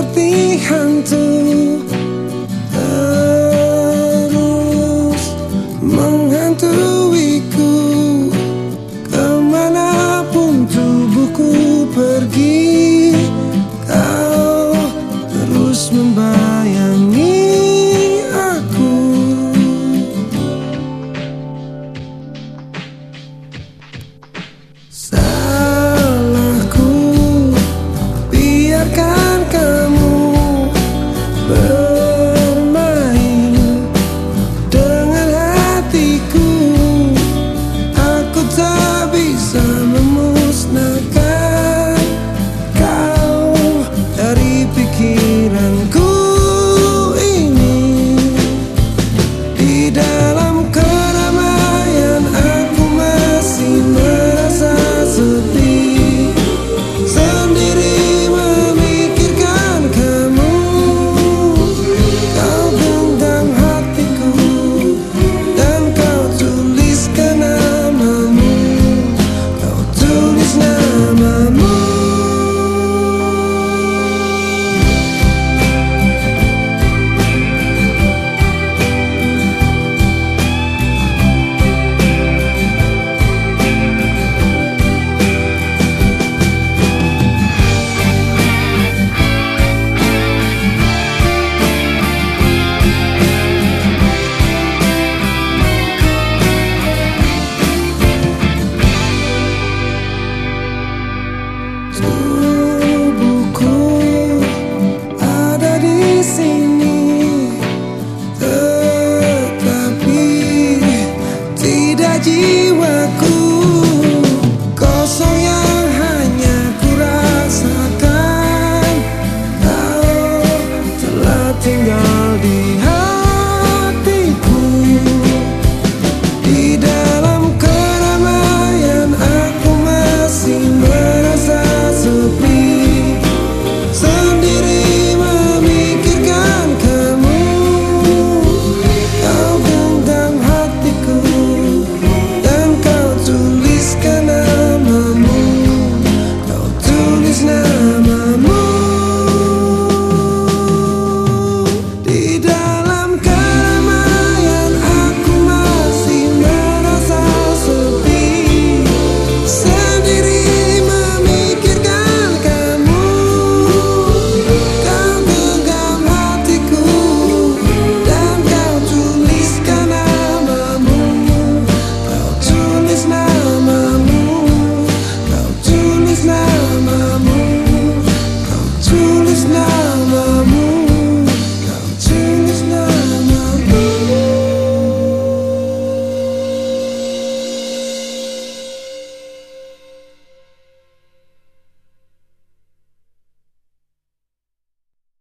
seperti hantu jiwaku. Kosong yang hanya kurasakan kau telah tinggal